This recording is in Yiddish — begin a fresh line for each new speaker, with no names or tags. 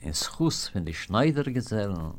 in Schuss von die Schneidergesellen,